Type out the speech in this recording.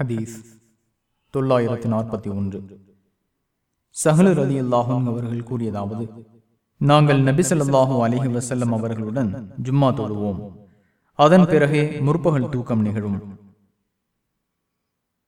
ஹதீஸ் தொள்ளாயிரத்தி நாற்பத்தி ஒன்று. சஹலர் அலி அல்லாஹும் அவர்கள் கூறியதாவது நாங்கள் நபி அலிஹி வசல்லம் அவர்களுடன் ஜும்மா தொழுவோம். அதன் பிறகே முற்பகல் தூக்கம் நிகழும்.